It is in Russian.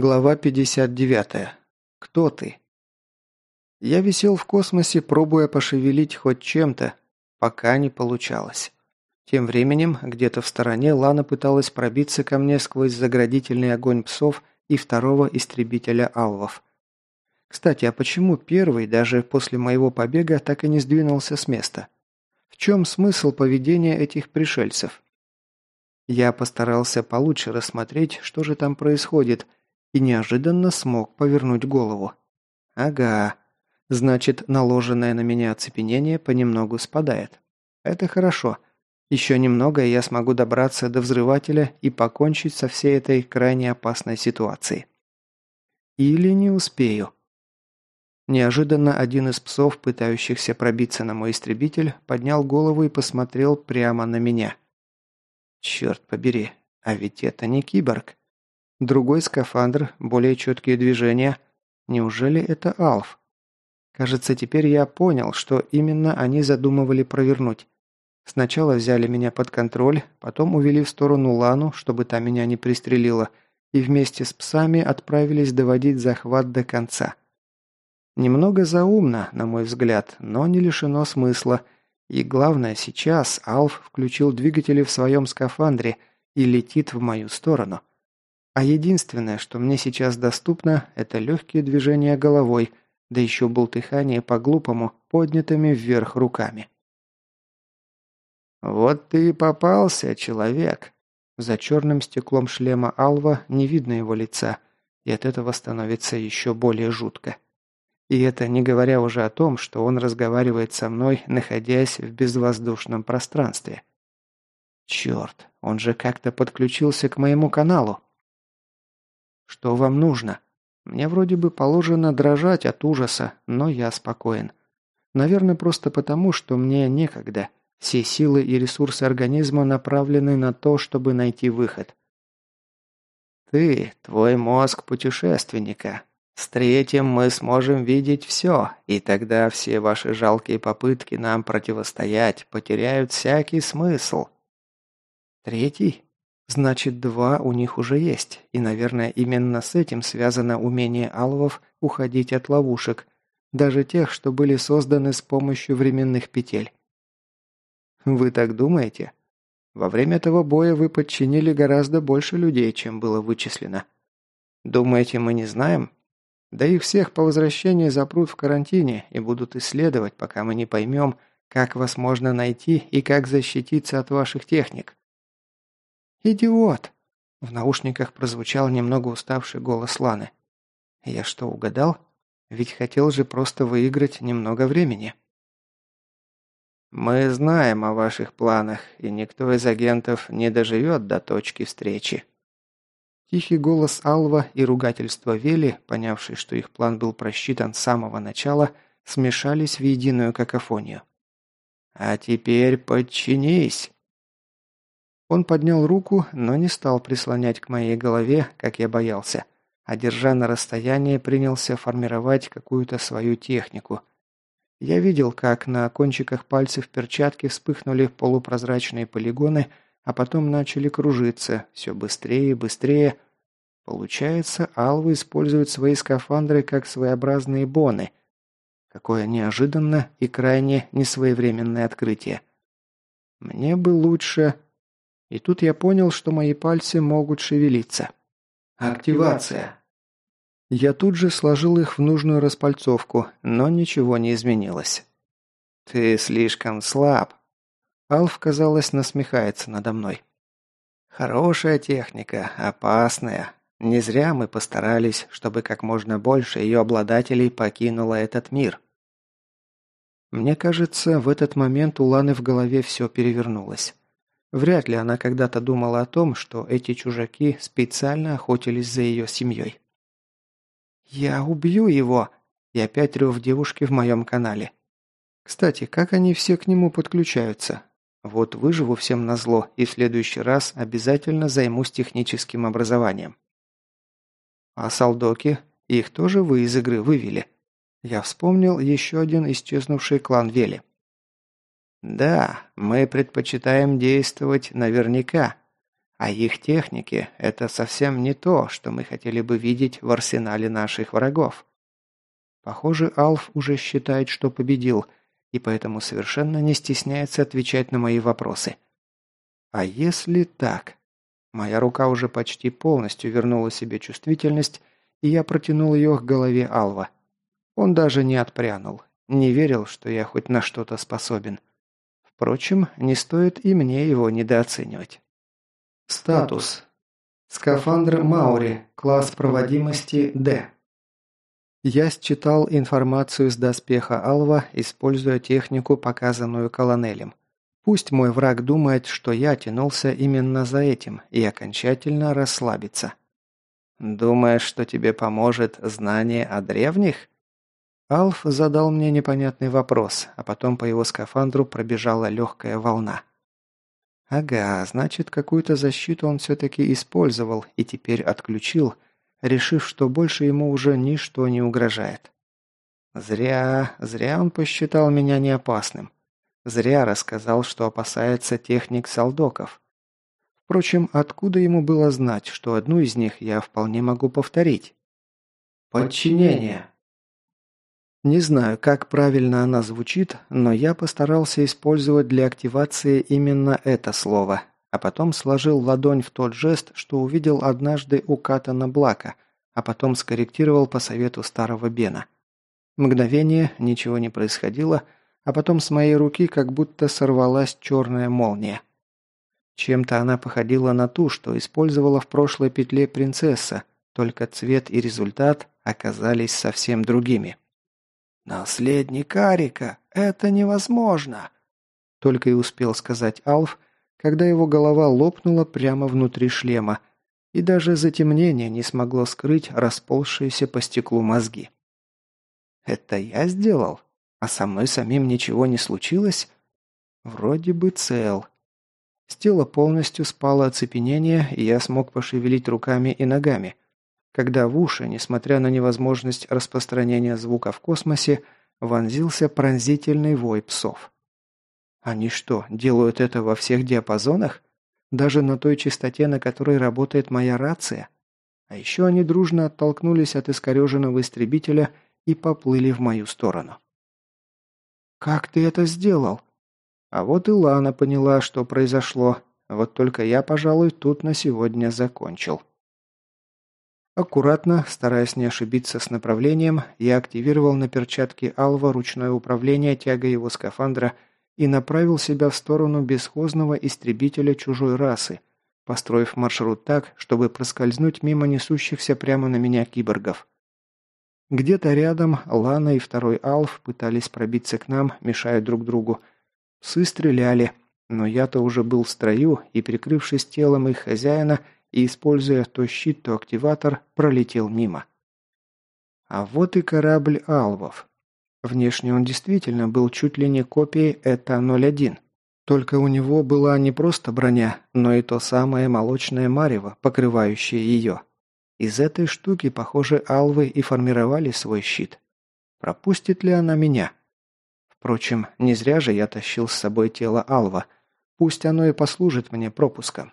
Глава 59. Кто ты? Я висел в космосе, пробуя пошевелить хоть чем-то, пока не получалось. Тем временем, где-то в стороне, Лана пыталась пробиться ко мне сквозь заградительный огонь псов и второго истребителя алвов. Кстати, а почему первый, даже после моего побега, так и не сдвинулся с места? В чем смысл поведения этих пришельцев? Я постарался получше рассмотреть, что же там происходит – и неожиданно смог повернуть голову. Ага, значит, наложенное на меня оцепенение понемногу спадает. Это хорошо. Еще немного, и я смогу добраться до взрывателя и покончить со всей этой крайне опасной ситуацией. Или не успею. Неожиданно один из псов, пытающихся пробиться на мой истребитель, поднял голову и посмотрел прямо на меня. Черт побери, а ведь это не киборг. Другой скафандр, более четкие движения. Неужели это Алф? Кажется, теперь я понял, что именно они задумывали провернуть. Сначала взяли меня под контроль, потом увели в сторону Лану, чтобы та меня не пристрелила, и вместе с псами отправились доводить захват до конца. Немного заумно, на мой взгляд, но не лишено смысла. И главное, сейчас Алф включил двигатели в своем скафандре и летит в мою сторону. А единственное, что мне сейчас доступно, это легкие движения головой, да еще бултыхание по-глупому, поднятыми вверх руками. «Вот ты и попался, человек!» За черным стеклом шлема Алва не видно его лица, и от этого становится еще более жутко. И это не говоря уже о том, что он разговаривает со мной, находясь в безвоздушном пространстве. Черт, он же как-то подключился к моему каналу. «Что вам нужно?» Мне вроде бы положено дрожать от ужаса, но я спокоен. Наверное, просто потому, что мне некогда. Все силы и ресурсы организма направлены на то, чтобы найти выход. Ты, твой мозг путешественника. С третьим мы сможем видеть все, и тогда все ваши жалкие попытки нам противостоять потеряют всякий смысл. Третий? Значит, два у них уже есть, и, наверное, именно с этим связано умение алвов уходить от ловушек, даже тех, что были созданы с помощью временных петель. Вы так думаете? Во время этого боя вы подчинили гораздо больше людей, чем было вычислено. Думаете, мы не знаем? Да их всех по возвращении запрут в карантине и будут исследовать, пока мы не поймем, как вас можно найти и как защититься от ваших техник. «Идиот!» В наушниках прозвучал немного уставший голос Ланы. «Я что, угадал? Ведь хотел же просто выиграть немного времени». «Мы знаем о ваших планах, и никто из агентов не доживет до точки встречи». Тихий голос Алва и ругательство Вели, понявший, что их план был просчитан с самого начала, смешались в единую какофонию. «А теперь подчинись!» Он поднял руку, но не стал прислонять к моей голове, как я боялся, а держа на расстоянии, принялся формировать какую-то свою технику. Я видел, как на кончиках пальцев перчатки вспыхнули полупрозрачные полигоны, а потом начали кружиться, все быстрее и быстрее. Получается, алвы используют свои скафандры как своеобразные боны. Какое неожиданно и крайне несвоевременное открытие. Мне бы лучше и тут я понял, что мои пальцы могут шевелиться. Активация. Я тут же сложил их в нужную распальцовку, но ничего не изменилось. «Ты слишком слаб». Алф, казалось, насмехается надо мной. «Хорошая техника, опасная. Не зря мы постарались, чтобы как можно больше ее обладателей покинуло этот мир». Мне кажется, в этот момент у Ланы в голове все перевернулось. Вряд ли она когда-то думала о том, что эти чужаки специально охотились за ее семьей. «Я убью его!» И опять рев девушки в моем канале. Кстати, как они все к нему подключаются? Вот выживу всем назло и в следующий раз обязательно займусь техническим образованием. А солдоки? Их тоже вы из игры вывели. Я вспомнил еще один исчезнувший клан Вели. Да, мы предпочитаем действовать наверняка. А их техники – это совсем не то, что мы хотели бы видеть в арсенале наших врагов. Похоже, Алф уже считает, что победил, и поэтому совершенно не стесняется отвечать на мои вопросы. А если так? Моя рука уже почти полностью вернула себе чувствительность, и я протянул ее к голове Алва. Он даже не отпрянул, не верил, что я хоть на что-то способен. Впрочем, не стоит и мне его недооценивать. Статус. Скафандр Маури. Класс проводимости D. Я считал информацию с доспеха Алва, используя технику, показанную колонелем. Пусть мой враг думает, что я тянулся именно за этим и окончательно расслабится. «Думаешь, что тебе поможет знание о древних?» Алф задал мне непонятный вопрос, а потом по его скафандру пробежала легкая волна. Ага, значит, какую-то защиту он все-таки использовал и теперь отключил, решив, что больше ему уже ничто не угрожает. Зря, зря он посчитал меня неопасным. Зря рассказал, что опасается техник солдоков. Впрочем, откуда ему было знать, что одну из них я вполне могу повторить? Подчинение. Не знаю, как правильно она звучит, но я постарался использовать для активации именно это слово, а потом сложил ладонь в тот жест, что увидел однажды у Катана Блака, а потом скорректировал по совету старого Бена. Мгновение, ничего не происходило, а потом с моей руки как будто сорвалась черная молния. Чем-то она походила на ту, что использовала в прошлой петле принцесса, только цвет и результат оказались совсем другими. «Наследник Арика! Это невозможно!» Только и успел сказать Алф, когда его голова лопнула прямо внутри шлема, и даже затемнение не смогло скрыть расползшиеся по стеклу мозги. «Это я сделал? А со мной самим ничего не случилось?» «Вроде бы цел. С тела полностью спало оцепенение, и я смог пошевелить руками и ногами. Когда в уши, несмотря на невозможность распространения звука в космосе, вонзился пронзительный вой псов. Они что, делают это во всех диапазонах? Даже на той частоте, на которой работает моя рация? А еще они дружно оттолкнулись от искореженного истребителя и поплыли в мою сторону. «Как ты это сделал?» А вот и Лана поняла, что произошло. Вот только я, пожалуй, тут на сегодня закончил. Аккуратно, стараясь не ошибиться с направлением, я активировал на перчатке Алва ручное управление тягой его скафандра и направил себя в сторону бесхозного истребителя чужой расы, построив маршрут так, чтобы проскользнуть мимо несущихся прямо на меня киборгов. Где-то рядом Лана и второй Алф пытались пробиться к нам, мешая друг другу, Псы стреляли, но я-то уже был в строю и, прикрывшись телом их хозяина и используя то щит, то активатор, пролетел мимо. А вот и корабль Алвов. Внешне он действительно был чуть ли не копией ЭТА-01. Только у него была не просто броня, но и то самое молочное марево, покрывающее ее. Из этой штуки, похоже, алвы и формировали свой щит. Пропустит ли она меня? Впрочем, не зря же я тащил с собой тело Алва. Пусть оно и послужит мне пропуском.